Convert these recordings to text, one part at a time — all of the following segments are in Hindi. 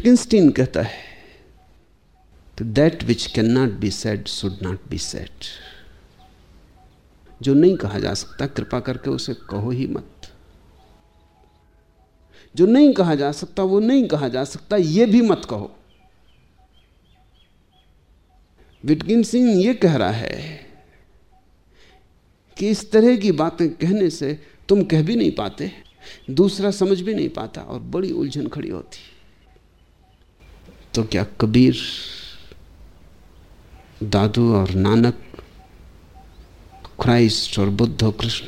विटकिंस्टीन कहता है that which can not be said should not be said जो नहीं कहा जा सकता, कृपा करके उसे कहो ही मत। जो नहीं कहा जा सकता, वो नहीं कहा जा सकता, ये भी मत कहो। विटकिन सिंह ये कह रहा है कि इस तरह की बातें कहने से तुम कह भी नहीं पाते, दूसरा समझ भी नहीं पाता और बड़ी उलझन खड़ी होती। तो क्या कबीर दादू और नानक क्राइस्ट और बुद्ध और कृष्ण,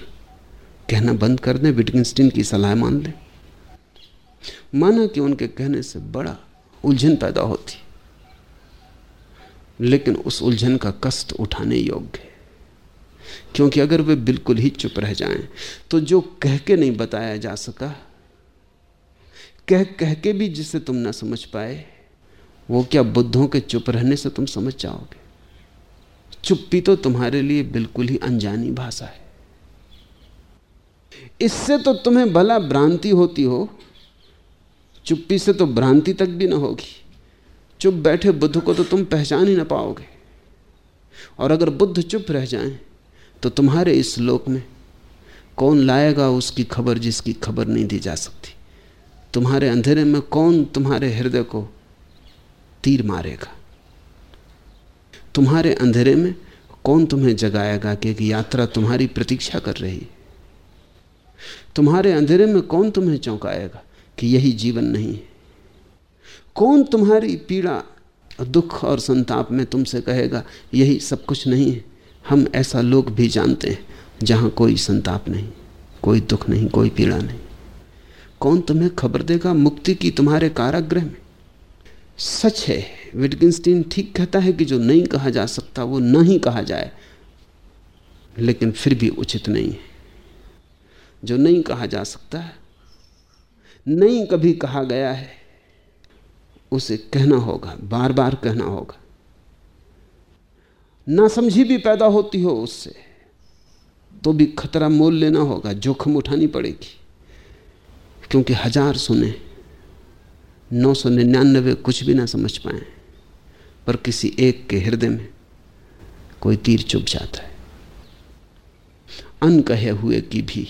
कहना बंद कर दें, विटगिंस्टीन की सलाह मान लें। माना कि उनके कहने से बड़ा उलझन पैदा होती। लेकिन उस उलझन का कष्ट उठाने योग्य है। क्योंकि अगर वे बिल्कुल ही चुप रह जाएँ तो जो कह के नहीं बताया जा सका कह कह के भी जिसे तुम ना समझ पाए वो क्या बुद्धों के चुप रहने से तुम समझ जाओगे? चुप्पी तो तुम्हारे लिए बिल्कुल ही अनजानी भाषा है। इससे तो तुम्हें भला भ्रांति होती हो। चुप्पी से तो भ्रांति तक भी ना होगी। चुप बैठे बुद्ध को तो तुम पहचान ही ना पाओगे। और अगर बुद्ध चुप रह जाएँ तो तुम्हारे इस लोक में कौन लाएगा उसकी खबर जिसकी खबर नहीं दी जा सकती? तुम्हारे अंधेरे में कौन तुम्हारे हृदय को तीर मारेगा। तुम्हारे अंधेरे में कौन तुम्हें जगाएगा कि एक यात्रा तुम्हारी प्रतीक्षा कर रही है? तुम्हारे अंधेरे में कौन तुम्हें चौंकाएगा कि यही जीवन नहीं है? कौन तुम्हारी पीड़ा, दुख और संताप में तुमसे कहेगा, यही सब कुछ नहीं है? हम ऐसा लोग भी जानते हैं, जहाँ कोई संताप नहीं, कोई दुख नहीं, कोई पीड़ा नहीं। कौन तुम्हें खबर देगा मुक्ति की तुम्हारे कारागृह में? सच है। विटगिंस्टीन ठीक कहता है कि जो नहीं कहा जा सकता, वो नहीं कहा जाए। लेकिन फिर भी उचित नहीं है। जो नहीं कहा जा सकता है नहीं कभी कहा गया है, उसे कहना होगा बार बार कहना होगा। ना समझी भी पैदा होती हो उससे तो भी खतरा मोल लेना होगा, जोखम उठानी पड़ेगी। क्योंकि हज़ार सुने। नौ सौ निन्यानबे कुछ भी ना समझ पाए, पर किसी एक के हृदय में कोई तीर चुप जाता है। अन कहे हुए की भी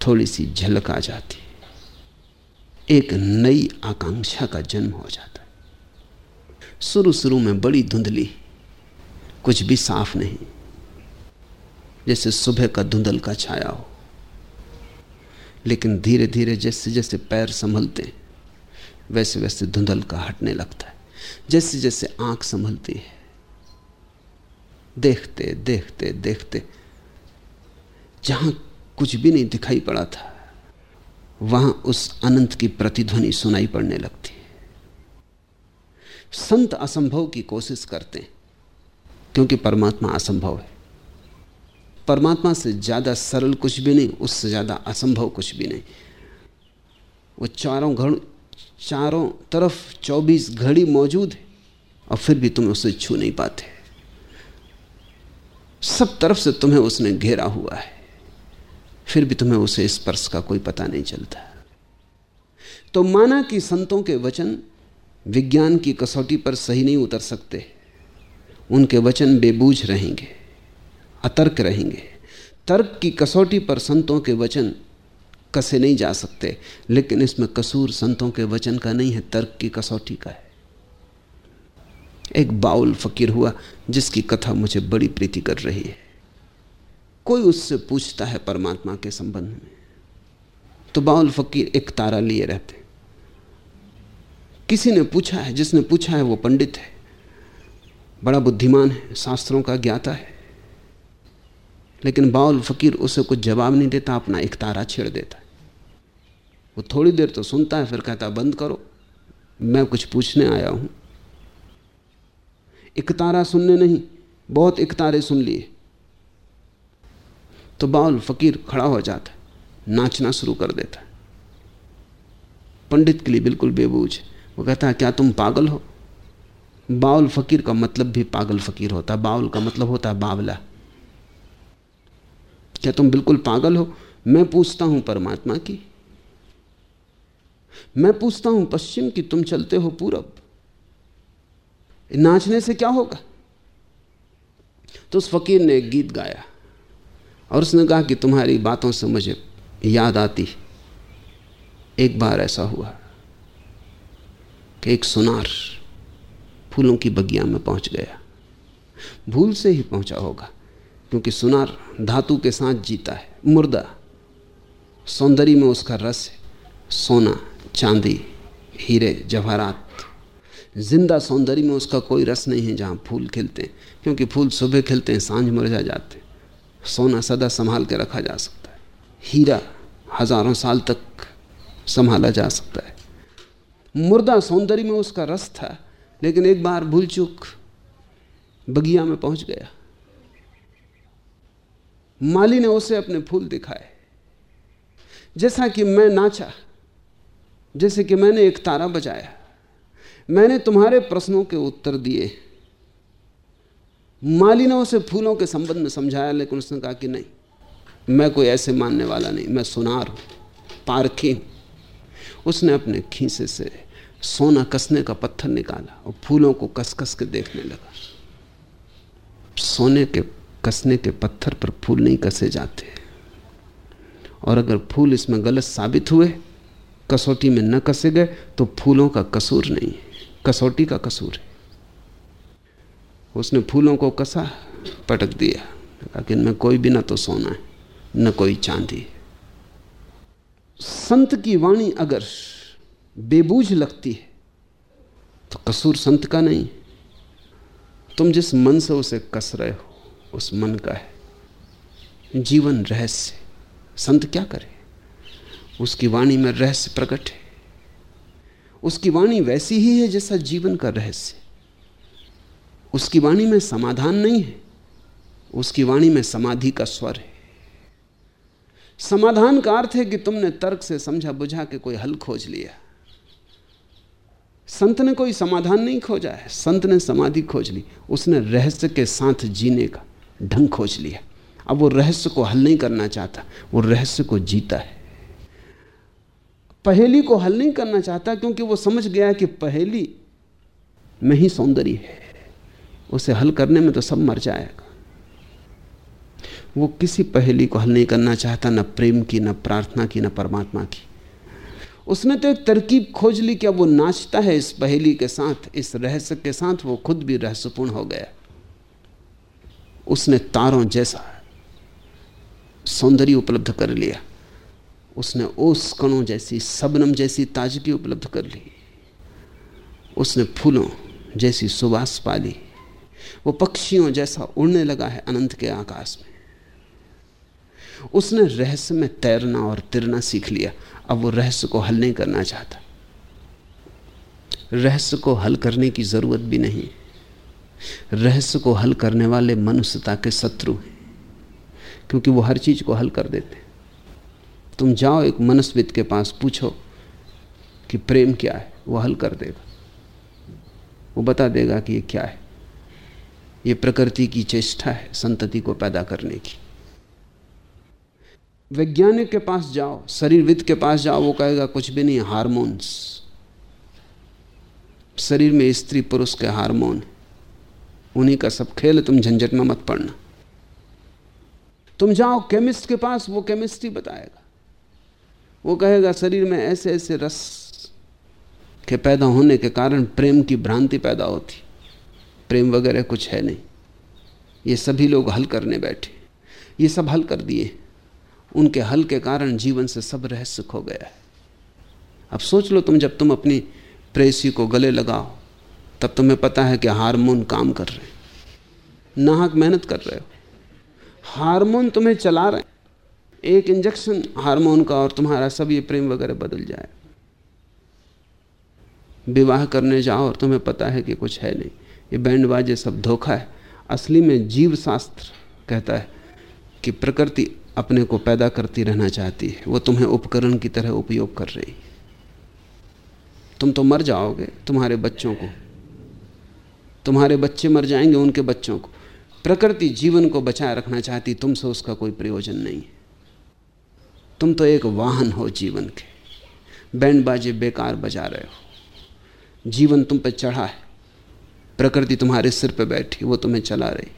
थोड़ी सी झलक आ जाती एक नई आकांक्षा का जन्म हो जाता है। शुरू शुरू में बड़ी धुंधली, कुछ भी साफ़ नहीं, जैसे सुबह का धुंधल का छाया हो। लेकिन धीरे धीरे जैसे जैसे पैर संभलते वैसे वैसे धुंधल का हटने लगता है। जैसे जैसे आँख संभलती है, देखते देखते देखते जहाँ कुछ भी नहीं दिखाई पड़ा था, वहाँ उस अनंत की प्रतिध्वनि सुनाई पड़ने लगती है। संत असंभव की कोशिश करते हैं, क्योंकि परमात्मा असंभव है। परमात्मा से ज़्यादा सरल कुछ भी नहीं, उससे ज़्यादा असंभव कुछ भी नहीं। वो चारों घड़ चारों तरफ़ चौबीस घड़ी मौजूद है, और फिर भी तुम उसे छू नहीं पाते। सब तरफ़ से तुम्हें उसने घेरा हुआ है। फिर भी तुम्हें उसे स्पर्श का कोई पता नहीं चलता। तो माना कि संतों के वचन विज्ञान की कसौटी पर सही नहीं उतर सकते। उनके वचन बेबूझ रहेंगे, अतर्क रहेंगे। तर्क की कसौटी पर संतों के वचन कसे नहीं जा सकते, लेकिन इसमें कसूर संतों के वचन का नहीं है, तर्क की कसौटी का है। एक बाउल फकीर हुआ, जिसकी कथा मुझे बड़ी प्रीति कर रही है। कोई उससे पूछता है परमात्मा के संबंध में। तो बाउल फकीर एक तारा लिए रहते। किसी ने पूछा है, जिसने पूछा है वो पंडित है। बड़ा बुद्धिमान है, शास्त्रों का ज्ञाता है। लेकिन बाउल फकीर उसे कुछ जवाब नहीं देता, अपना एक तारा छेड़ देता है। वो थोड़ी देर तो सुनता है, फिर कहता, बंद करो, मैं कुछ पूछने आया हूँ। एक तारा सुनने नहीं, बहुत एक तारे सुन लिए। तो बाउल फकीर खड़ा हो जाता है, नाचना शुरू कर देता है। पंडित के लिए बिल्कुल बेबूझ, वो कहता है, क्या तुम पागल हो? बाउल फकीर का मतलब भी पागल फकीर होता है बाउल का मतलब होता है बावला। क्या तुम बिल्कुल पागल हो? मैं पूछता हूँ परमात्मा की। मैं पूछता हूँ पश्चिम की, तुम चलते हो पूरब। नाचने से क्या होगा? तो उस फकीर ने एक गीत गाया और उसने कहा कि तुम्हारी बातों से मुझे याद आती। एक बार ऐसा हुआ कि एक सुनार फूलों की बगिया में पहुँच गया। भूल से ही पहुँचा होगा। क्योंकि सुनार धातु के साथ जीता है। मुर्दा, सौंदर्य में उसका रस है। सोना, चांदी, हीरे, जवाहरात। ज़िंदा सौंदर्य में उसका कोई रस नहीं है जहाँ फूल खिलते हैं, क्योंकि फूल सुबह खिलते हैं, साँझ मुरझा जाते हैं। सोना सदा संभाल के रखा जा सकता है। हीरा हज़ारों साल तक संभाला जा सकता है। मुर्दा सौंदर्य में उसका रस था, लेकिन एक बार भूल चूक बगिया में पहुँच गया। माली ने उसे अपने फूल दिखाए। जैसा कि मैं नाचा, जैसे कि मैंने एक तारा बजाया, मैंने तुम्हारे प्रश्नों के उत्तर दिए। माली ने उसे फूलों के संबंध में समझाया, लेकिन उसने कहा कि नहीं, मैं कोई ऐसे मानने वाला नहीं, मैं सुनार हूँ, पारखी उसने अपने खीसे से सोना कसने का पत्थर निकाला और फूलों को कस कस के देखने लगा। सोने के कसने के पत्थर पर फूल नहीं कसे जाते। और अगर फूल इसमें गलत साबित हुए, कसौटी में न कसे गए तो फूलों का कसूर नहीं कसौटी का कसूर है। उसने फूलों को कसा, पटक दिया। लेकिन इनमें कोई भी ना तो सोना है, न कोई चांदी संत की वाणी अगर बेबूझ लगती है तो कसूर संत का नहीं। तुम जिस मन से उसे कस रहे हो उस मन का है। जीवन रहस्य। संत क्या करे? उसकी वाणी में रहस्य प्रकट है। उसकी वाणी वैसी ही है जैसा जीवन का रहस्य। उसकी वाणी में समाधान नहीं है। उसकी वाणी में समाधि का स्वर है। समाधान का अर्थ है कि तुमने तर्क से समझा बुझा के कोई हल खोज लिया। संत ने कोई समाधान नहीं खोजा है। संत ने समाधि खोज ली। उसने रहस्य के साथ जीने का। ढंग खोज लिया। अब वो रहस्य को हल नहीं करना चाहता, वो रहस्य को जीता है। पहेली को हल नहीं करना चाहता क्योंकि वो समझ गया कि पहेली में ही सौंदर्य है। उसे हल करने में तो सब मर जाएगा। वो किसी पहेली को हल नहीं करना चाहता, न प्रेम की, न प्रार्थना की, न परमात्मा की। उसने तो एक तरकीब खोज ली कि अब वो नाचता है इस पहेली के साथ, इस रहस्य के साथ, वो खुद भी रहस्यपूर्ण हो गया। उसने तारों जैसा सौंदर्य उपलब्ध कर लिया। उसने ओस कणों जैसी, सबनम जैसी ताजगी उपलब्ध कर ली। उसने फूलों जैसी सुबास पाली वो पक्षियों जैसा उड़ने लगा है अनंत के आकाश में। उसने रहस्य में तैरना और तिरना सीख लिया। अब वो रहस्य को हल नहीं करना चाहता। रहस्य को हल करने की ज़रूरत भी नहीं। रहस्य को हल करने वाले मनुष्यता के शत्रु हैं, क्योंकि वो हर चीज़ को हल कर देते तुम जाओ एक मनस्वित के पास, पूछो कि प्रेम क्या है, वो हल कर देगा। वो बता देगा कि ये क्या है। ये प्रकृति की चेष्टा है संतति को पैदा करने की। वैज्ञानिक के पास जाओ, शरीरविद के पास जाओ, वो कहेगा, कुछ भी नहीं, हार्मोन्स। शरीर में स्त्री पुरुष के हार्मोन उन्हीं का सब खेल तुम झंझट में मत पड़ना। तुम जाओ केमिस्ट के पास, वो केमिस्ट्री बताएगा। वो कहेगा, शरीर में ऐसे ऐसे रस के पैदा होने के कारण प्रेम की भ्रांति पैदा होती। प्रेम वगैरह कुछ है नहीं। ये सभी लोग हल करने बैठे। ये सब हल कर दिए। उनके हल के कारण जीवन से सब रहस्य खो गया है। अब सोच लो तुम, जब तुम अपनी प्रेसी को गले लगाओ तब तुम्हें पता है कि हार्मोन काम कर रहे हैं। नाहक मेहनत कर रहे हो। हार्मोन तुम्हें चला रहे हैं। एक इंजेक्शन हार्मोन का और तुम्हारा सब ये प्रेम वगैरह बदल जाए। विवाह करने जाओ और तुम्हें पता है कि कुछ है नहीं। ये बैंड बाजे सब धोखा है। असली में जीव शास्त्र कहता है कि प्रकृति अपने को पैदा करती रहना चाहती है। वो तुम्हें उपकरण की तरह उपयोग कर रही। तुम तो मर जाओगे तुम्हारे बच्चों को। तुम्हारे बच्चे मर जाएँगे उनके बच्चों को। प्रकृति जीवन को बचाए रखना चाहती, तुमसे उसका कोई प्रयोजन नहीं। है तुम तो एक वाहन हो जीवन के। बैंड बाजे बेकार बजा रहे हो। जीवन तुम पर चढ़ा है। प्रकृति तुम्हारे सिर पर बैठी, वो तुम्हें चला रही।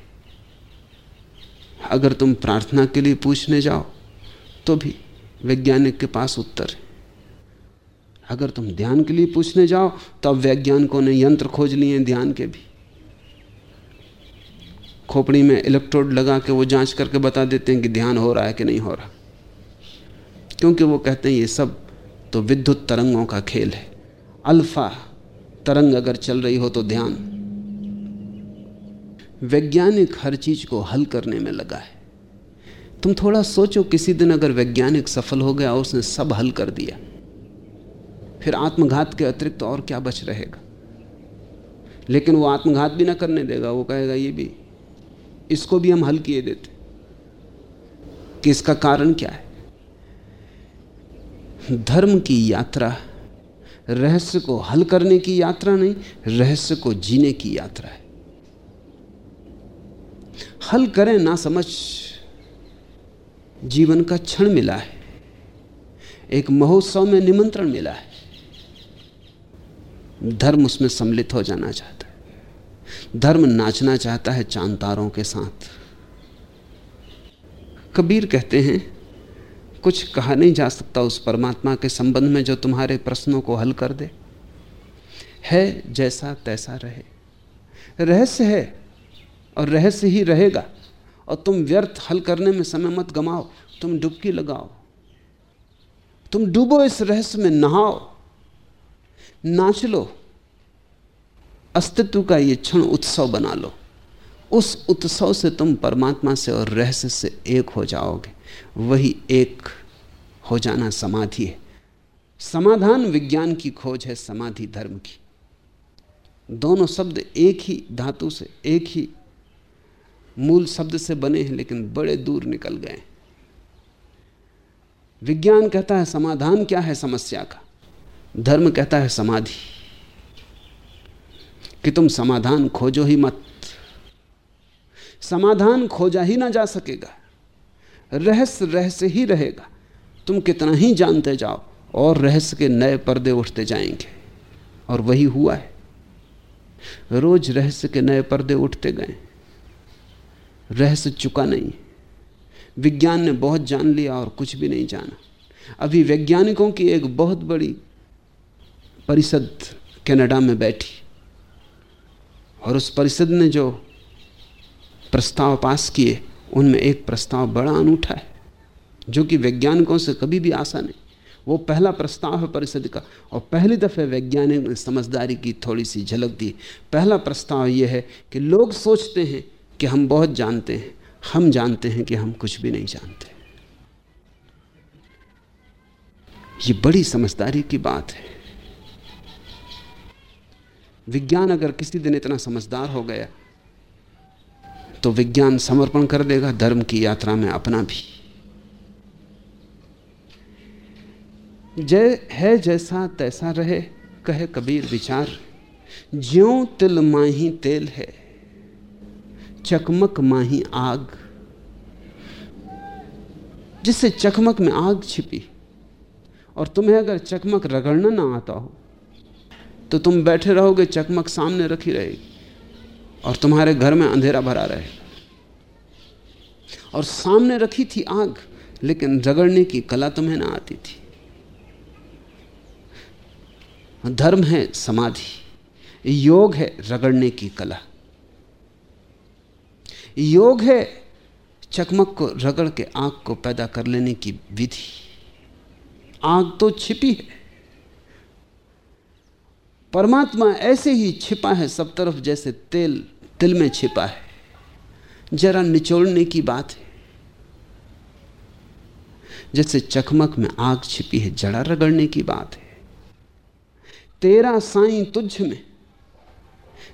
अगर तुम प्रार्थना के लिए पूछने जाओ तो भी वैज्ञानिक के पास उत्तर है। अगर तुम ध्यान के लिए पूछने जाओ तो अब वैज्ञानिकों ने यंत्र खोज लिए ध्यान के भी। खोपड़ी में इलेक्ट्रोड लगा के वो जाँच करके बता देते हैं कि ध्यान हो रहा है कि नहीं हो रहा। क्योंकि वो कहते हैं ये सब तो विद्युत तरंगों का खेल है। अल्फ़ा तरंग अगर चल रही हो तो ध्यान। वैज्ञानिक हर चीज़ को हल करने में लगा है। तुम थोड़ा सोचो, किसी दिन अगर वैज्ञानिक सफल हो गया और उसने सब हल कर दिया। फिर आत्मघात के अतिरिक्त तो और क्या बच रहेगा? लेकिन वो आत्मघात भी ना करने देगा, वो कहेगा, ये भी इसको भी हम हल किए देते कि इसका कारण क्या है? धर्म की यात्रा, रहस्य को हल करने की यात्रा नहीं, रहस्य को जीने की यात्रा है। हल करें ना समझ, जीवन का क्षण मिला है। एक महोत्सव में निमंत्रण मिला है। धर्म उसमें सम्मिलित हो जाना चाहता धर्म नाचना चाहता है चाँद तारों के साथ। कबीर कहते हैं, कुछ कहा नहीं जा सकता उस परमात्मा के संबंध में जो तुम्हारे प्रश्नों को हल कर दे। है जैसा तैसा रहे। रहस्य है और रहस्य ही रहेगा। और तुम व्यर्थ हल करने में समय मत गमाओ, तुम डुबकी लगाओ। तुम डूबो इस रहस्य में, नहाओ, नाच लो। अस्तित्व का ये क्षण उत्सव बना लो। उस उत्सव से तुम परमात्मा से और रहस्य से एक हो जाओगे। वही एक हो जाना समाधि है। समाधान विज्ञान की खोज है, समाधि धर्म की। दोनों शब्द एक ही धातु से, एक ही मूल शब्द से बने हैं, लेकिन बड़े दूर निकल गए विज्ञान कहता है समाधान क्या है समस्या का? धर्म कहता है समाधि। कि तुम समाधान खोजो ही मत। समाधान खोजा ही ना जा सकेगा। रहस्य रहस्य ही रहेगा। तुम कितना ही जानते जाओ, और रहस्य के नए पर्दे उठते जाएँगे। और वही हुआ है। रोज रहस्य के नए पर्दे उठते गए। रहस्य चुका नहीं। विज्ञान ने बहुत जान लिया और कुछ भी नहीं जाना। अभी वैज्ञानिकों की एक बहुत बड़ी परिषद कनाडा में बैठी। और उस परिषद ने जो प्रस्ताव पास किए, उनमें एक प्रस्ताव बड़ा अनूठा है, जो कि वैज्ञानिकों से कभी भी आशा नहीं। वो पहला प्रस्ताव है परिषद का, और पहली दफ़े वैज्ञानिक ने समझदारी की थोड़ी सी झलक दी। पहला प्रस्ताव यह है कि लोग सोचते हैं कि हम बहुत जानते हैं, हम जानते हैं कि हम कुछ भी नहीं जानते। ये बड़ी समझदारी की बात है। विज्ञान अगर किसी दिन इतना समझदार हो गया तो विज्ञान समर्पण कर देगा, धर्म की यात्रा में अपना भी। जय है जैसा तैसा रहे, कहे कबीर विचार। ज्यो तिल माही तेल है, चकमक माही आग। जिससे चकमक में आग छिपी, और तुम्हें अगर चकमक रगड़ना ना आता हो तो तुम बैठे रहोगे, चकमक सामने रखी रहेगी और तुम्हारे घर में अंधेरा भरा रहे। और सामने रखी थी आग, लेकिन रगड़ने की कला तुम्हें ना आती थी। धर्म है समाधि, योग है रगड़ने की कला। योग है चकमक को, रगड़ के आग को पैदा कर लेने की विधि। आग तो छिपी है। परमात्मा ऐसे ही छिपा है सब तरफ़ जैसे तेल तिल में छिपा है। जरा निचोड़ने की बात है। जैसे चकमक में आग छिपी है जड़ा रगड़ने की बात है। तेरा साई तुझ में,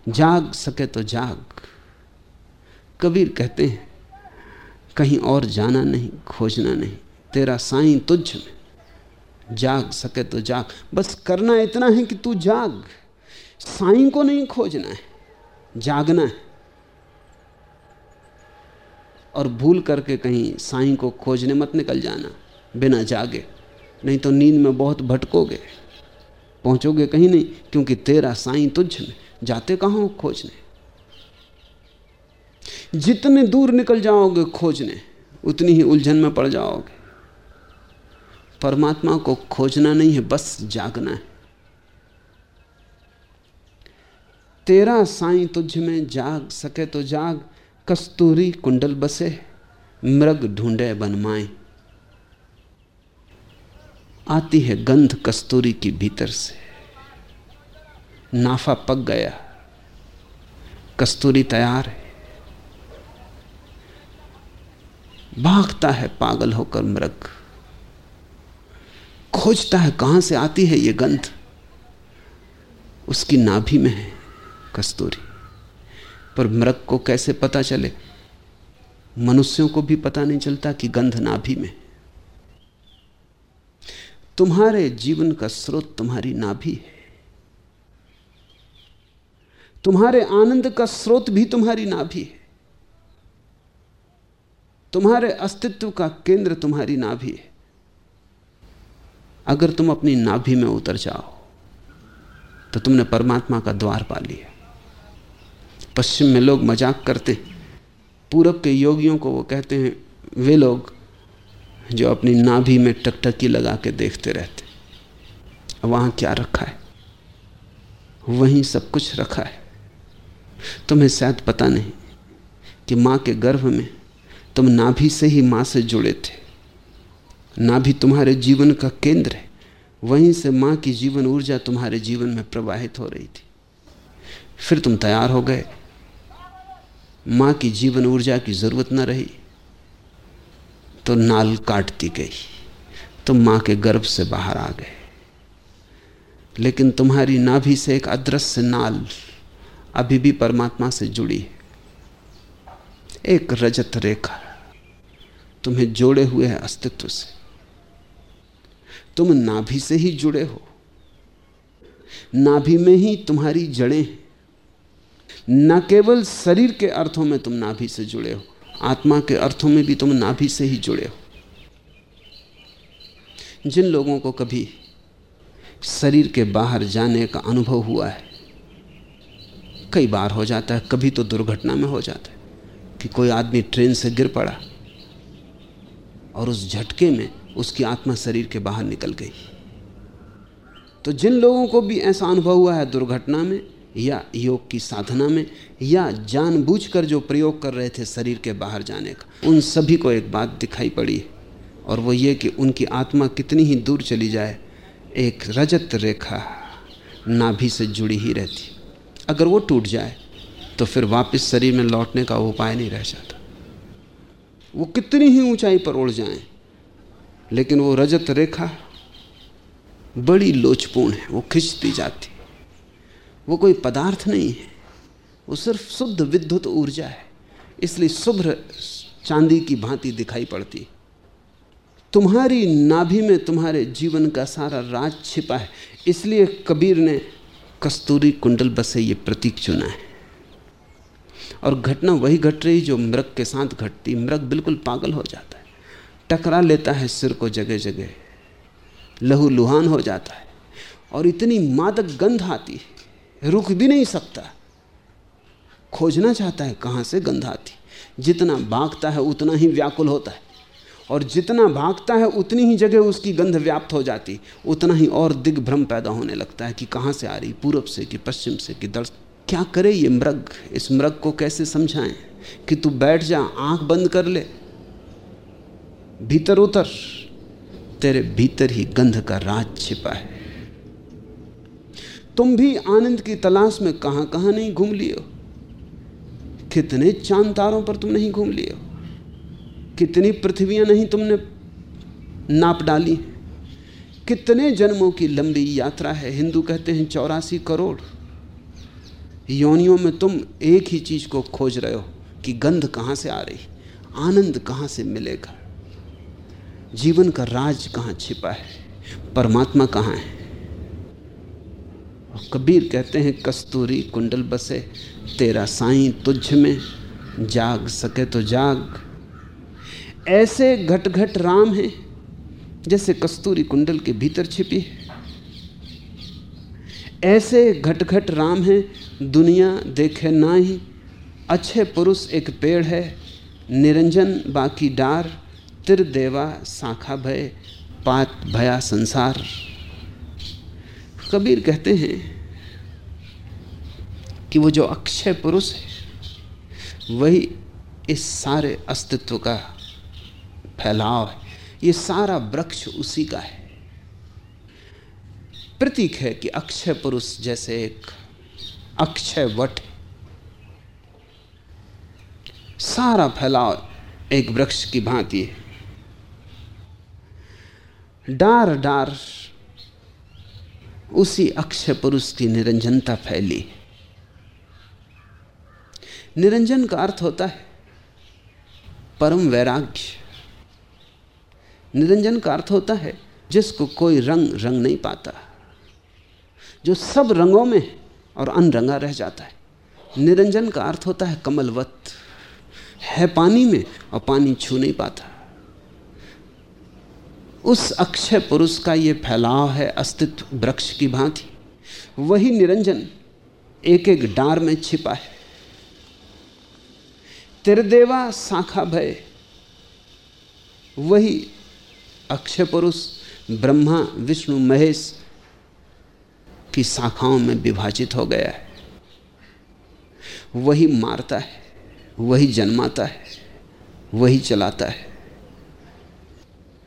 जाग सके तो जाग। कबीर कहते हैं, कहीं और जाना नहीं, खोजना नहीं। तेरा साई तुझ में। जाग सके तो जाग। बस करना इतना है कि तू जाग। साईं को नहीं खोजना है, जागना है। और भूल करके कहीं साईं को खोजने मत निकल जाना, बिना जागे। नहीं तो नींद में बहुत भटकोगे। पहुंचोगे कहीं नहीं, क्योंकि तेरा साईं तुझ में। जाते कहाँ खोजने? जितने दूर निकल जाओगे खोजने, उतनी ही उलझन में पड़ जाओगे। परमात्मा को खोजना नहीं है, बस जागना है। तेरा साईं तुझ में जाग सके तो जाग, कस्तूरी कुंडल बसे, मृग ढूंढे बनमाए आती है गंध कस्तूरी की भीतर से। नाफा पक गया, कस्तूरी तैयार है। भागता है पागल होकर मृग। खोजता है, कहाँ से आती है ये गंध? उसकी नाभि में है कस्तूरी। पर मृग को कैसे पता चले? मनुष्यों को भी पता नहीं चलता कि गंध नाभि में। तुम्हारे जीवन का स्रोत तुम्हारी नाभि है। तुम्हारे आनंद का स्रोत भी तुम्हारी नाभि है। तुम्हारे अस्तित्व का केंद्र तुम्हारी नाभि है। अगर तुम अपनी नाभि में उतर जाओ तो तुमने परमात्मा का द्वार पा लिया। पश्चिम में लोग मज़ाक करते पूरब के योगियों को वो कहते हैं, वे लोग जो अपनी नाभि में टकटकी लगा के देखते रहते वहाँ क्या रखा है? वहीं सब कुछ रखा है। तुम्हें शायद पता नहीं कि माँ के गर्भ में तुम नाभि से ही माँ से जुड़े थे। नाभि तुम्हारे जीवन का केंद्र है। वहीं से माँ की जीवन ऊर्जा तुम्हारे जीवन में प्रवाहित हो रही थी। फिर तुम तैयार हो गए। माँ की जीवन ऊर्जा की ज़रूरत न रही तो नाल काटती गई। तुम माँ के गर्भ से बाहर आ गए। लेकिन तुम्हारी नाभि से एक अदृश्य नाल अभी भी परमात्मा से जुड़ी है। एक रजत रेखा तुम्हें जोड़े हुए है अस्तित्व से। तुम नाभि से ही जुड़े हो। नाभि में ही तुम्हारी जड़ें हैं। न केवल शरीर के अर्थों में तुम नाभि से जुड़े हो, आत्मा के अर्थों में भी तुम नाभि से ही जुड़े हो। जिन लोगों को कभी शरीर के बाहर जाने का अनुभव हुआ है, कई बार हो जाता है, कभी तो दुर्घटना में हो जाता है कि कोई आदमी ट्रेन से गिर पड़ा और उस झटके में उसकी आत्मा शरीर के बाहर निकल गई। तो जिन लोगों को भी ऐसा अनुभव हुआ है दुर्घटना में, या योग की साधना में, या जानबूझकर जो प्रयोग कर रहे थे शरीर के बाहर जाने का, उन सभी को एक बात दिखाई पड़ी, और वो ये कि उनकी आत्मा कितनी ही दूर चली जाए, एक रजत रेखा नाभि से जुड़ी ही रहती। अगर वो टूट जाए तो फिर वापस शरीर में लौटने का उपाय नहीं रह जाता। वो कितनी ही ऊंचाई पर उड़ जाए लेकिन वो रजत रेखा बड़ी लोचपूर्ण है, वो खिंचती जाती। वो कोई पदार्थ नहीं है, वो सिर्फ़ शुद्ध विद्युत ऊर्जा है, इसलिए शुभ्र चांदी की भांति दिखाई पड़ती। तुम्हारी नाभि में तुम्हारे जीवन का सारा राज छिपा है, इसलिए कबीर ने कस्तूरी कुंडल बसे ये प्रतीक चुना है। और घटना वही घट रही जो मृग के साथ घटती, मृग बिल्कुल पागल हो जाता है। टकरा लेता है सिर को जगह जगह लहू लुहान हो जाता है और इतनी मादक गंध आती है, रुक भी नहीं सकता। खोजना चाहता है कहाँ से गंध आती? जितना भागता है उतना ही व्याकुल होता है और जितना भागता है उतनी ही जगह उसकी गंध व्याप्त हो जाती। उतना ही और दिग्भ्रम पैदा होने लगता है कि कहाँ से आ रही, पूरब से कि पश्चिम से कि दर्श। क्या करे ये मृग? इस मृग को कैसे समझाएँ कि तू बैठ जा, आँख बंद कर ले। भीतर उतर, तेरे भीतर ही गंध का राज छिपा है। तुम भी आनंद की तलाश में कहाँ कहाँ नहीं घूम लियो? कितने चाँद तारों पर तुम नहीं घूम लियो? कितनी पृथ्वियाँ नहीं तुमने नाप डाली? कितने जन्मों की लंबी यात्रा है? हिंदू कहते हैं चौरासी करोड़। योनियों में तुम एक ही चीज़ को खोज रहे हो कि गंध कहाँ से आ रही? आनंद कहाँ से मिलेगा? जीवन का राज कहाँ छिपा है? परमात्मा कहाँ है? कबीर कहते हैं, कस्तूरी कुंडल बसे, तेरा साईं तुझ में जाग सके तो जाग। ऐसे घट घट राम है, जैसे कस्तूरी कुंडल के भीतर छिपी है। ऐसे घट घट राम है, दुनिया देखे ना ही, अच्छे पुरुष एक पेड़ है, निरंजन बाकी डार। तिर देवा शाखा भय, पात भया संसार। कबीर कहते हैं कि वो जो अक्षय पुरुष है, वही इस सारे अस्तित्व का फैलाव है। ये सारा वृक्ष उसी का है। प्रतीक है कि अक्षय पुरुष जैसे एक अक्षय वट सारा फैलाव एक वृक्ष की भांति है। डार डार। उसी अक्षय पुरुष की निरंजनता फैली। निरंजन का अर्थ होता है परम वैराग्य। निरंजन का अर्थ होता है जिसको कोई रंग रंग नहीं पाता, जो सब रंगों में और अनरंगा रह जाता है। निरंजन का अर्थ होता है कमलवत, है पानी में और पानी छू नहीं पाता। उस अक्षय पुरुष का ये फैलाव है अस्तित्व वृक्ष की भांति। वही निरंजन एक एक डार में छिपा है। तिरदेवा शाखा भय। वही अक्षय पुरुष, ब्रह्मा, विष्णु, महेश की शाखाओं में विभाजित हो गया है। वही मारता है, वही जन्माता है, वही चलाता है।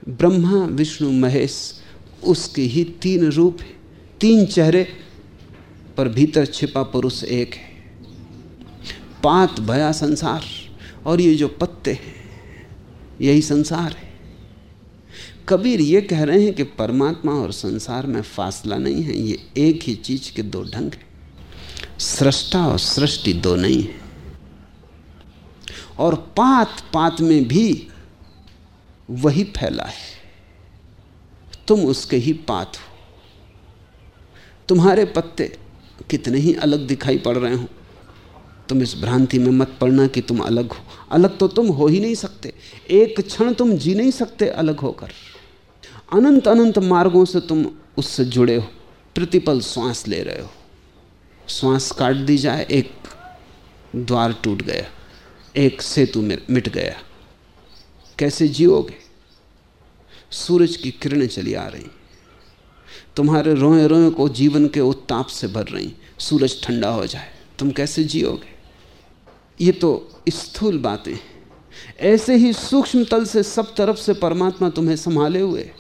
ब्रह्मा, विष्णु, महेश, उसके ही तीन रूप है। तीन चेहरे पर भीतर छिपा पुरुष एक है। पात भया संसार और ये जो पत्ते हैं, यही संसार है। कबीर ये कह रहे हैं कि परमात्मा और संसार में फासला नहीं है, ये एक ही चीज़ के दो ढंग है। सृष्टा और सृष्टि दो नहीं है। और पात पात में भी वही फैला है। तुम उसके ही पात हो। तुम्हारे पत्ते कितने ही अलग दिखाई पड़ रहे हो। तुम इस भ्रांति में मत पड़ना कि तुम अलग हो। अलग तो तुम हो ही नहीं सकते। एक क्षण तुम जी नहीं सकते अलग होकर। अनंत अनंत मार्गों से तुम उससे जुड़े हो। प्रतिपल श्वास ले रहे हो। श्वास काट दी जाए, एक द्वार टूट गया। एक सेतु मिट गया। कैसे जियोगे? सूरज की किरणें चली आ रही। तुम्हारे रोए रोए को जीवन के उत्ताप से भर रही। सूरज ठंडा हो जाए, तुम कैसे जियोगे? ये तो स्थूल बातें ऐसे ही सूक्ष्म तल से सब तरफ़ से परमात्मा तुम्हें संभाले हुए,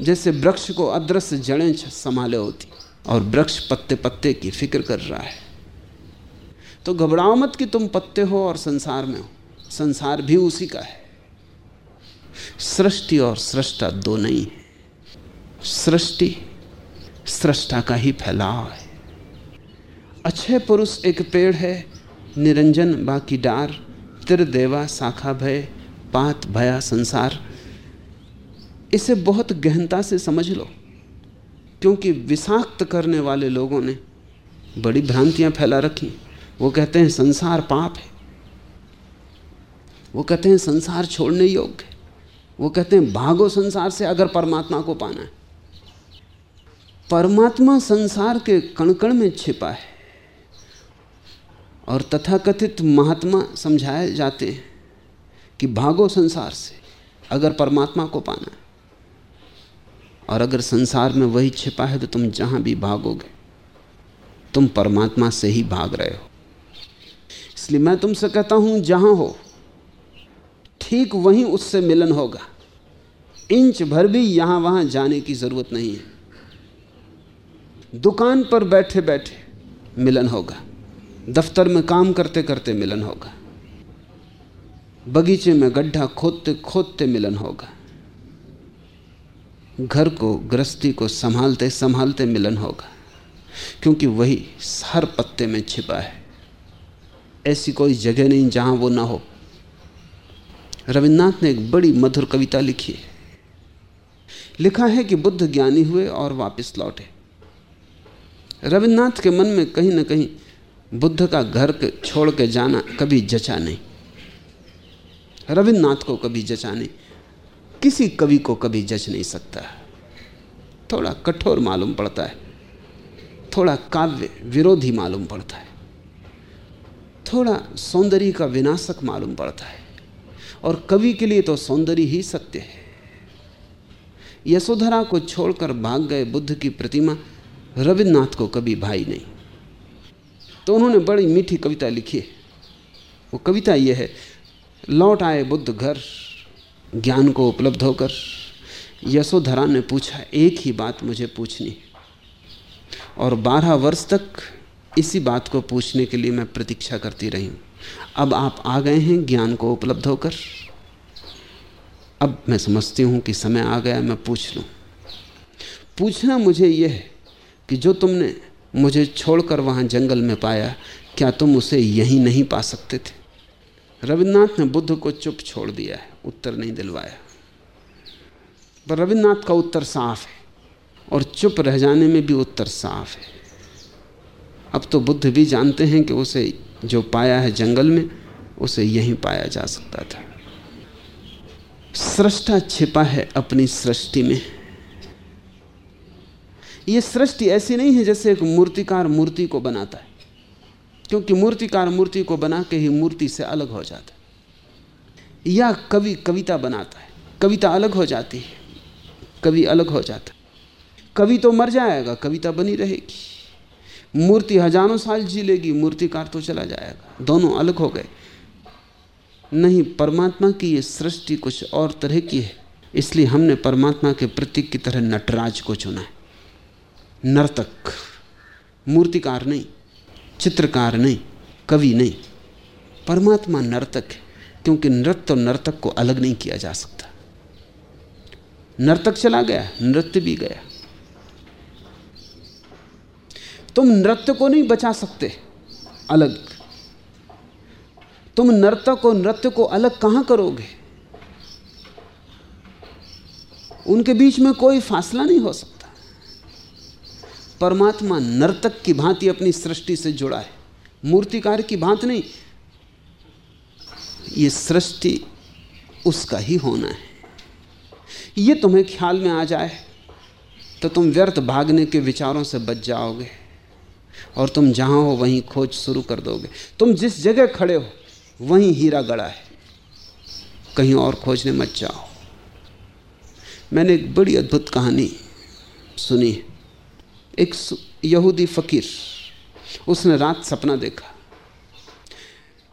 जैसे वृक्ष को अदृश्य जड़ें संभाले होती, और वृक्ष पत्ते पत्ते की फ़िक्र कर रहा है। तो घबराओ मत कि तुम पत्ते हो और संसार में हो। संसार भी उसी का है। सृष्टि और सृष्टा दो नहीं है। सृष्टि सृष्टा का ही फैलाव है। अच्छे पुरुष एक पेड़ है, निरंजन, बाकी डार तिर देवा शाखा भय, पात, भया, संसार। इसे बहुत गहनता से समझ लो, क्योंकि विषाक्त करने वाले लोगों ने बड़ी भ्रांतियाँ फैला रखी। वो कहते हैं, संसार पाप है। वो कहते हैं, संसार छोड़ने योग्य वो कहते हैं, भागो संसार से अगर परमात्मा को पाना है। परमात्मा संसार के कणकण में छिपा है और तथाकथित महात्मा समझाए जाते हैं कि भागो संसार से अगर परमात्मा को पाना है। और अगर संसार में वही छिपा है तो तुम जहाँ भी भागोगे, तुम परमात्मा से ही भाग रहे हो। इसलिए मैं तुमसे कहता हूँ, जहाँ हो ठीक वहीं उससे मिलन होगा। इंच भर भी यहाँ वहाँ जाने की ज़रूरत नहीं है। दुकान पर बैठे बैठे मिलन होगा। दफ्तर में काम करते करते मिलन होगा। बगीचे में गड्ढा खोदते खोदते मिलन होगा। घर को, गृहस्थी को संभालते संभालते मिलन होगा। क्योंकि वही हर पत्ते में छिपा है। ऐसी कोई जगह नहीं जहाँ वो ना हो। रविन्द्रनाथ ने एक बड़ी मधुर कविता लिखी है। लिखा है कि बुद्ध ज्ञानी हुए और वापस लौटे। रविन्द्रनाथ के मन में कहीं ना कहीं बुद्ध का घर के छोड़ के जाना कभी जचा नहीं। रविन्द्रनाथ को कभी जचा नहीं। किसी कवि को कभी जच नहीं सकता। थोड़ा कठोर मालूम पड़ता है। थोड़ा काव्य विरोधी मालूम पड़ता है। थोड़ा सौंदर्य का विनाशक मालूम पड़ता है। और कवि के लिए तो सौंदर्य ही सत्य है। यशोधरा को छोड़कर भाग गए बुद्ध की प्रतिमा, रविन्द्रनाथ को कभी भाई नहीं। तो उन्होंने बड़ी मीठी कविता लिखी है। वो कविता यह है, लौट आए बुद्ध घर, ज्ञान को उपलब्ध होकर। यशोधरा ने पूछा, एक ही बात मुझे पूछनी और बारह वर्ष तक इसी बात को पूछने के लिए मैं प्रतीक्षा करती रही हूँ। अब आप आ गए हैं ज्ञान को उपलब्ध होकर। अब मैं समझती हूँ कि समय आ गया, मैं पूछ लूँ। पूछना मुझे यह है कि जो तुमने मुझे छोड़कर वहाँ जंगल में पाया, क्या तुम उसे यहीं नहीं पा सकते थे? रविन्द्रनाथ ने बुद्ध को चुप छोड़ दिया है, उत्तर नहीं दिलवाया। पर रविन्द्रनाथ का उत्तर साफ़ है और चुप रह जाने में भी उत्तर साफ़ है। अब तो बुद्ध भी जानते हैं कि उसे जो पाया है जंगल में, उसे यहीं पाया जा सकता था। सृष्टा छिपा है अपनी सृष्टि में। यह सृष्टि ऐसी नहीं है जैसे एक मूर्तिकार मूर्ति को बनाता है, क्योंकि मूर्तिकार मूर्ति को बना के ही मूर्ति से अलग हो जाता है। या कवि कविता बनाता है, कविता अलग हो जाती है, कवि अलग हो जाता है। कवि तो मर जाएगा, कविता बनी रहेगी। मूर्ति हज़ारों साल जी लेगी, मूर्तिकार तो चला जाएगा। दोनों अलग हो गए। नहीं, परमात्मा की ये सृष्टि कुछ और तरह की है। इसलिए हमने परमात्मा के प्रतीक की तरह नटराज को चुना है। नर्तक, मूर्तिकार नहीं, चित्रकार नहीं, कवि नहीं। परमात्मा नर्तक है, क्योंकि नृत्य और नर्तक को अलग नहीं किया जा सकता। नर्तक चला गया, नृत्य भी गया। तुम नृत्य को नहीं बचा सकते। अलग। तुम नर्तक और नृत्य को अलग कहाँ करोगे? उनके बीच में कोई फासला नहीं हो सकता। परमात्मा नर्तक की भांति अपनी सृष्टि से जुड़ा है। मूर्तिकार की भांति नहीं। ये सृष्टि उसका ही होना है। ये तुम्हें ख्याल में आ जाए तो तुम व्यर्थ भागने के विचारों से बच जाओगे। और तुम जहाँ हो वहीं खोज शुरू कर दोगे। तुम जिस जगह खड़े हो, वहीं हीरा गड़ा है। कहीं और खोजने मत जाओ। मैंने एक बड़ी अद्भुत कहानी सुनी एक यहूदी फकीर, उसने रात सपना देखा।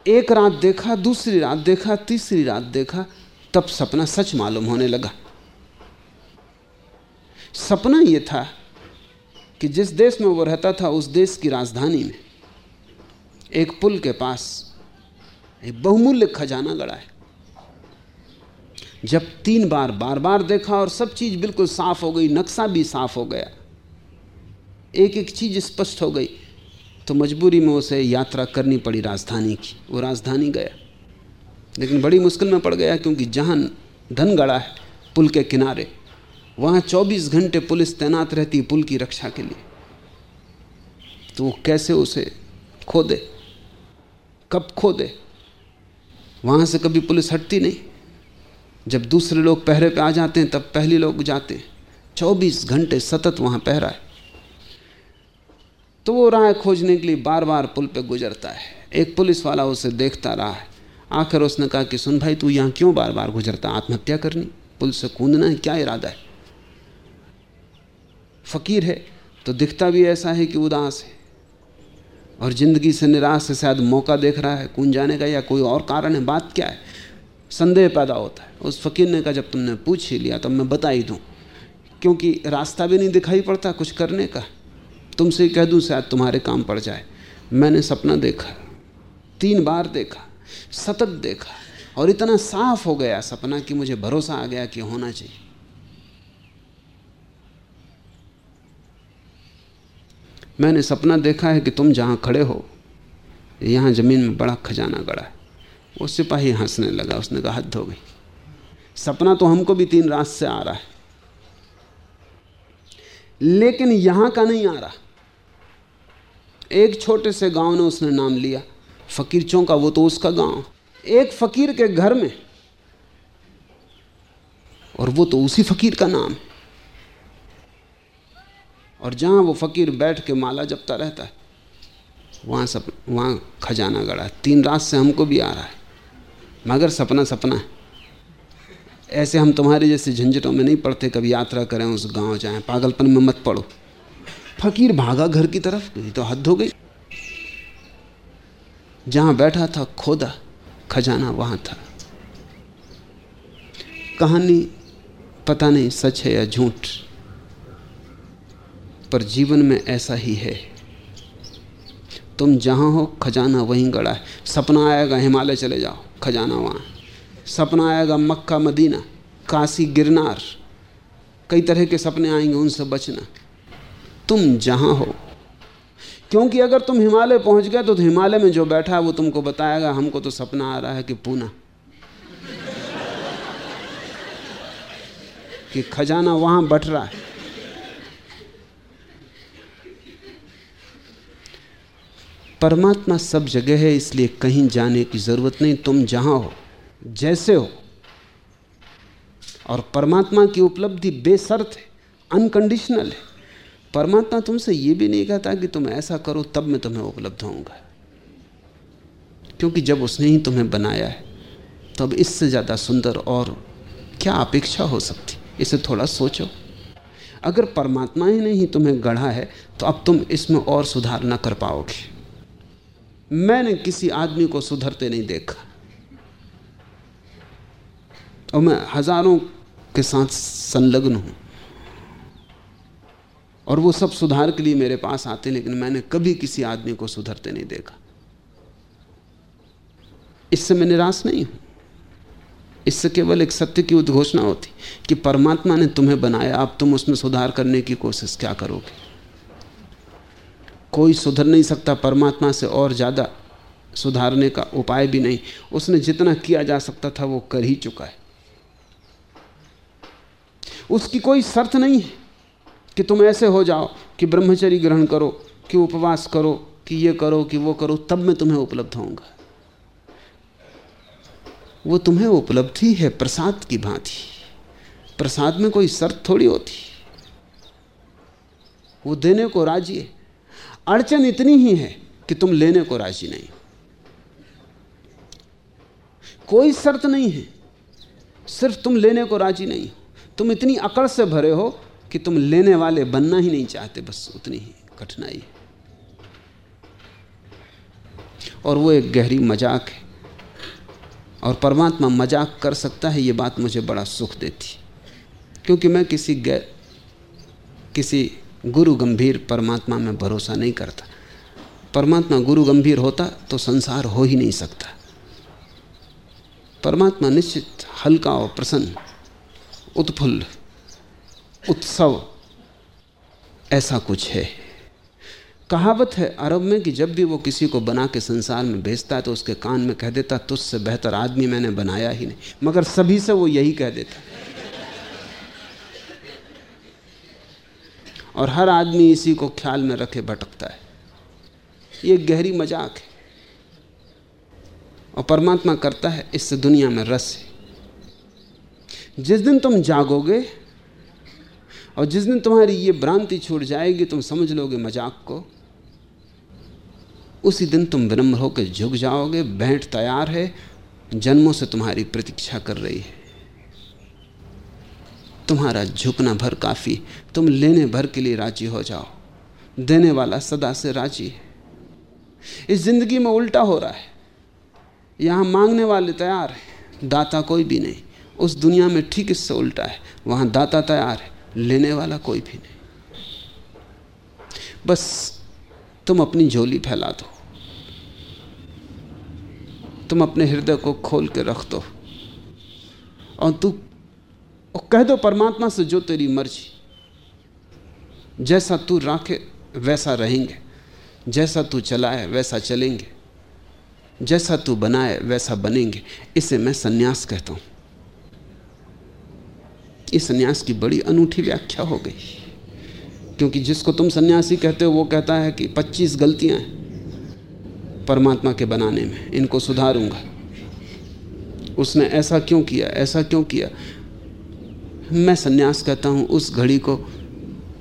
एक रात देखा, दूसरी रात देखा, तीसरी रात देखा, तब सपना सच मालूम होने लगा। सपना यह था कि जिस देश में वो रहता था, उस देश की राजधानी में एक पुल के पास एक बहुमूल्य खजाना गड़ा है। जब तीन बार बार बार देखा और सब चीज़ बिल्कुल साफ़ हो गई, नक्शा भी साफ़ हो गया एक एक चीज़ स्पष्ट हो गई तो मजबूरी में उसे यात्रा करनी पड़ी राजधानी की। वो राजधानी गया। लेकिन बड़ी मुश्किल में पड़ गया क्योंकि जहाँ धन गड़ा है, पुल के किनारे वहाँ 24 घंटे पुलिस तैनात रहती पुल की रक्षा के लिए। तो वो कैसे उसे खो दे कब खो दे वहाँ से कभी पुलिस हटती नहीं। जब दूसरे लोग पहरे पे आ जाते हैं, तब पहले लोग जाते हैं। चौबीस घंटे सतत वहाँ पहरा है। तो वो राय खोजने के लिए बार बार पुल पे गुजरता है। एक पुलिस वाला उसे देखता रहा है। आखिर उसने कहा कि, सुन भाई, तू यहाँ क्यों बार बार गुजरता? आत्महत्या करनी? पुल से कूदना है, क्या इरादा है? फकीर है तो दिखता भी ऐसा है कि उदास है। और ज़िंदगी से निराश है, शायद मौका देख रहा है कूद जाने का या कोई और कारण है, बात क्या है? संदेह पैदा होता है। उस फकीर ने कहा, जब तुमने पूछ ही लिया, तब मैं बता ही दूँ। क्योंकि रास्ता भी नहीं दिखाई पड़ता कुछ करने का। तुमसे कह दूँ, शायद तुम्हारे काम पड़ जाए। मैंने सपना देखा, तीन बार देखा, सतत देखा, और इतना साफ़ हो गया सपना कि मुझे भरोसा आ गया कि होना चाहिए। मैंने सपना देखा है कि तुम जहाँ खड़े हो, यहाँ ज़मीन में बड़ा खजाना गड़ा है। वो सिपाही हंसने लगा, उसने कहा, हद हो गई। सपना तो हमको भी तीन रात से आ रहा है। लेकिन यहाँ का नहीं आ रहा। एक छोटे से गाँव ने उसने नाम लिया, फकीर चौंका वो तो उसका गाँव। एक फकीर के घर में, और वो तो उसी फकीर का नाम है। और जहाँ वो फकीर बैठ के माला जपता रहता है, वहाँ सब, वहाँ खजाना गड़ा है। तीन रात से हमको भी आ रहा है, मगर सपना सपना है। ऐसे हम तुम्हारे जैसे झंझटों में नहीं पड़ते, कभी यात्रा करें, उस गाँव जाएँ। पागलपन में मत पड़ो। फकीर भागा घर की तरफ़ तो हद हो गई। जहाँ बैठा था, खोदा, खजाना वहाँ था। कहानी पता नहीं सच है या झूठ। पर जीवन में ऐसा ही है। तुम जहाँ हो खजाना वहीं गड़ा है। सपना आएगा हिमालय चले जाओ खजाना वहाँ सपना आएगा मक्का मदीना काशी गिरनार। कई तरह के सपने आएँगे उनसे बचना। तुम जहाँ हो। क्योंकि अगर तुम हिमालय पहुँच गए तो, तो हिमालय में जो बैठा है वो तुमको बताएगा हमको तो सपना आ रहा है कि पूना। कि खजाना वहाँ बट रहा है। परमात्मा सब जगह है, इसलिए कहीं जाने की ज़रूरत नहीं। तुम जहाँ हो, जैसे हो। और परमात्मा की उपलब्धि बेसर्त है अनकंडीशनल है। परमात्मा तुमसे यह भी नहीं कहता कि तुम ऐसा करो, तब मैं तुम्हें उपलब्ध होऊँगा। क्योंकि जब उसने ही तुम्हें बनाया है, तब इससे ज़्यादा सुंदर और क्या अपेक्षा हो सकती? इसे थोड़ा सोचो। अगर परमात्मा ही नहीं तुम्हें गढ़ा है तो अब तुम इसमें और सुधार ना कर पाओगे। मैंने किसी आदमी को सुधरते नहीं देखा। और मैं हज़ारों के साथ संलग्न हूँ। और वो सब सुधार के लिए मेरे पास आते, लेकिन मैंने कभी किसी आदमी को सुधरते नहीं देखा। इससे मैं निराश नहीं हूँ। इससे केवल एक सत्य की उद्घोषणा होती कि परमात्मा ने तुम्हें बनाया। अब तुम उसमें सुधार करने की कोशिश क्या करोगे? कोई सुधर नहीं सकता, परमात्मा से और ज़्यादा सुधारने का उपाय भी नहीं। उसने जितना किया जा सकता था, वो कर ही चुका है। उसकी कोई शर्त नहीं है कि तुम ऐसे हो जाओ, कि ब्रह्मचरी ग्रहण करो, कि उपवास करो, कि ये करो, कि वो करो, तब मैं तुम्हें उपलब्ध होऊँगा। वो तुम्हें उपलब्धि है, प्रसाद की भांति। प्रसाद में कोई शर्त थोड़ी होती। वो देने को राज़ी है। अड़चन इतनी ही है कि तुम लेने को राज़ी नहीं। कोई शर्त नहीं है। सिर्फ़ तुम लेने को राज़ी नहीं हो। तुम इतनी अकड़ से भरे हो कि तुम लेने वाले बनना ही नहीं चाहते, बस उतनी ही कठिनाई है। और वो एक गहरी मज़ाक है। और परमात्मा मज़ाक कर सकता है, ये बात मुझे बड़ा सुख देती। क्योंकि मैं किसी गैर, किसी गुरु गंभीर परमात्मा में भरोसा नहीं करता। परमात्मा गुरु गंभीर होता तो संसार हो ही नहीं सकता। परमात्मा निश्चित, हल्का और प्रसन्न, उत्फुल्ल, उत्सव, ऐसा कुछ है। कहावत है अरब में कि जब भी वो किसी को बना के संसार में भेजता है तो उसके कान में कह देता, तुझसे बेहतर आदमी मैंने बनाया ही नहीं। मगर सभी से वो यही कह देता। और हर आदमी इसी को ख्याल में रखे भटकता है। ये गहरी मज़ाक है। और परमात्मा करता है, इससे दुनिया में रस है। जिस दिन तुम जागोगे और जिस दिन तुम्हारी ये भ्रांति छूट जाएगी, तुम समझ लोगे मज़ाक को, उसी दिन तुम विनम्र होकर झुक जाओगे भेंट तैयार है, जन्मों से तुम्हारी प्रतीक्षा कर रही है। तुम्हारा झुकना भर काफ़ी, तुम लेने भर के लिए राज़ी हो जाओ। देने वाला सदा से राज़ी है। इस ज़िंदगी में उल्टा हो रहा है। यहाँ मांगने वाले तैयार हैं, दाता कोई भी नहीं। उस दुनिया में ठीक इससे उल्टा है, वहाँ दाता तैयार है, लेने वाला कोई भी नहीं। बस तुम अपनी झोली फैला दो। तुम अपने हृदय को खोल के रख दो। और तू और कह दो परमात्मा से जो तेरी मर्ज़ी। जैसा तू राखे, वैसा रहेंगे। जैसा तू चलाए, वैसा चलेंगे। जैसा तू बनाए, वैसा बनेंगे। इसे मैं सन्यास कहता हूँ। इस सन्यास की बड़ी अनूठी व्याख्या हो गई। क्योंकि जिसको तुम सन्यासी कहते हो, वो कहता है कि 25 गलतियाँ हैं परमात्मा के बनाने में। इनको सुधारूँगा। उसने ऐसा क्यों किया, ऐसा क्यों किया? मैं सन्यास कहता हूँ, उस घड़ी को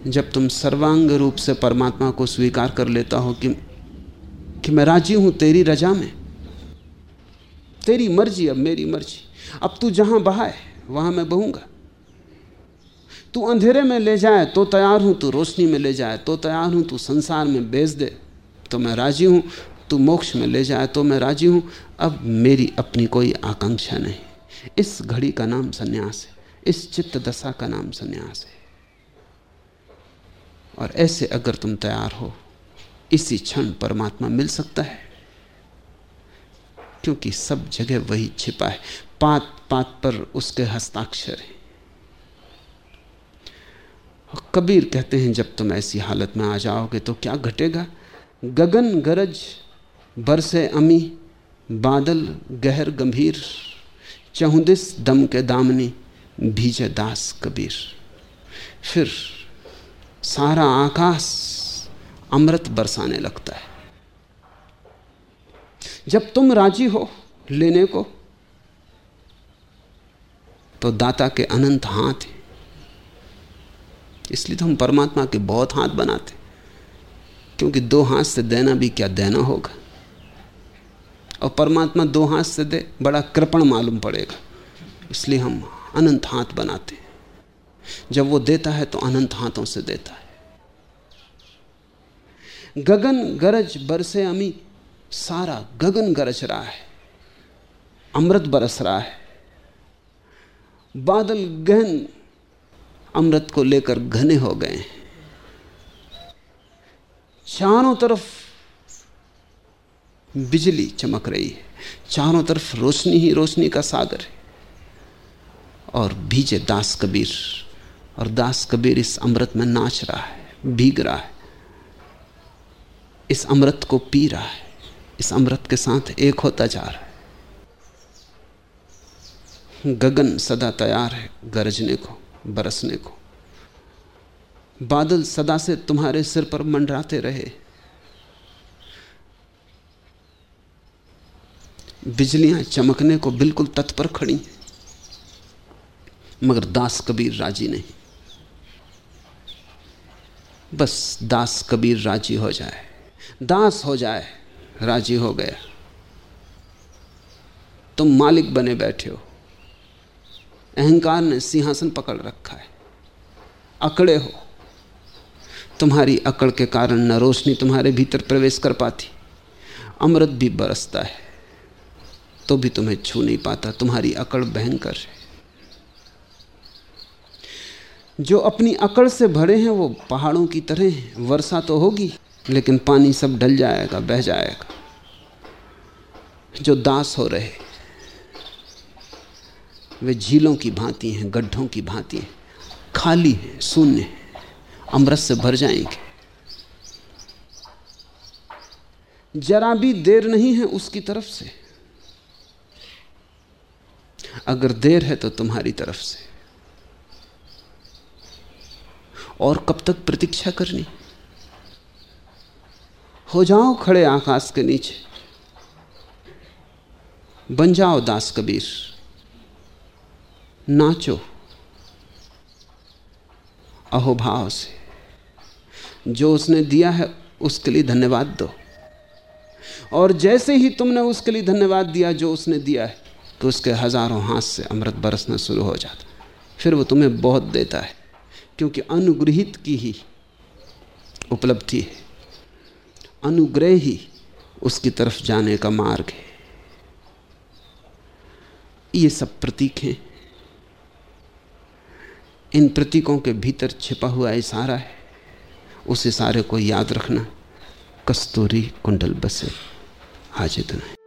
जब तुम सर्वांग रूप से परमात्मा को स्वीकार कर लेता हो कि कि मैं राज़ी हूँ तेरी रजा में। तेरी मर्ज़ी, अब मेरी मर्ज़ी। अब तू जहाँ बहाए वहाँ मैं बहूँगा। तू अंधेरे में ले जाए तो तैयार हूँ। तू रोशनी में ले जाए तो तैयार हूँ। तू संसार में बेच दे तो मैं राज़ी हूँ। तू मोक्ष में ले जाए तो मैं राज़ी हूँ। अब मेरी अपनी कोई आकांक्षा नहीं। इस घड़ी का नाम सन्यास है। इस चित्त दशा का नाम सन्यास है। और ऐसे अगर तुम तैयार हो, इसी क्षण परमात्मा मिल सकता है। क्योंकि सब जगह वही छिपा है। पात पात पर उसके हस्ताक्षर है। कबीर कहते हैं, जब तुम ऐसी हालत में आ जाओगे तो क्या घटेगा? गगन, गरज, बरसे अमी, बादल, गहर, गंभीर, चहुदिस, दम के दामनी भीजे दास कबीर। फिर सारा आकाश अमृत बरसाने लगता है। जब तुम राज़ी हो लेने को तो दाता के अनंत हाथ हैं। इसलिए तो हम परमात्मा के बहुत हाथ बनाते क्योंकि दो हाथ से देना भी क्या देना होगा? और परमात्मा दो हाथ से दे, बड़ा कृपण मालूम पड़ेगा। इसलिए हम अनंत हाथ बनाते हैं। जब वो देता है तो अनंत हाथों से देता है। गगन गरज बरसे अमी, सारा गगन गरज रहा है। अमृत बरस रहा है। बादल गहन अमृत को लेकर घने हो गए हैं। चारों तरफ़ बिजली चमक रही है। चारों तरफ़ रोशनी ही रोशनी का सागर है। और भीजे दास कबीर। और दास कबीर इस अमृत में नाच रहा है, भीग रहा है। इस अमृत को पी रहा है, इस अमृत के साथ एक होता जा रहा है। गगन सदा तैयार है गरजने को, बरसने को। बादल सदा से तुम्हारे सिर पर मंडराते रहे। बिजलियाँ चमकने को बिल्कुल तत्पर खड़ी मगर दास कबीर राज़ी नहीं। बस दास कबीर राज़ी हो जाए। दास हो जाए, राज़ी हो गया। तुम मालिक बने बैठे हो। अहंकार ने सिंहासन पकड़ रखा है। अकड़े हो। तुम्हारी अकड़ के कारण न रोशनी तुम्हारे भीतर प्रवेश कर पाती। अमृत भी बरसता है। तो भी तुम्हें छू नहीं पाता। तुम्हारी अकड़ भयंकर है। जो अपनी अकड़ से भरे हैं, वो पहाड़ों की तरह हैं। वर्षा तो होगी, लेकिन पानी सब ढल जाएगा, बह जाएगा। जो दास हो रहे वे झीलों की भांति हैं, गड्ढों की भांति हैं। खाली हैं, शून्य हैं। अमृत से भर जाएँगे। जरा भी देर नहीं है उसकी तरफ़ से। अगर देर है तो तुम्हारी तरफ़ से। और कब तक प्रतीक्षा करनी? हो जाओ खड़े आकाश के नीचे। बन जाओ दास कबीर। नाचो। अहोभाव से। जो उसने दिया है, उसके लिए धन्यवाद दो। और जैसे ही तुमने उसके लिए धन्यवाद दिया, जो उसने दिया है तो उसके हज़ारों हाथ से अमृत बरसना शुरू हो जाता फिर वो तुम्हें बहुत देता है। क्योंकि अनुग्रहित की ही उपलब्धि है। अनुग्रह ही उसकी तरफ़ जाने का मार्ग है। ये सब प्रतीक हैं। इन प्रतीकों के भीतर छिपा हुआ इशारा है। उस इशारे को याद रखना कस्तूरी कुंडल बसे आज इतना है।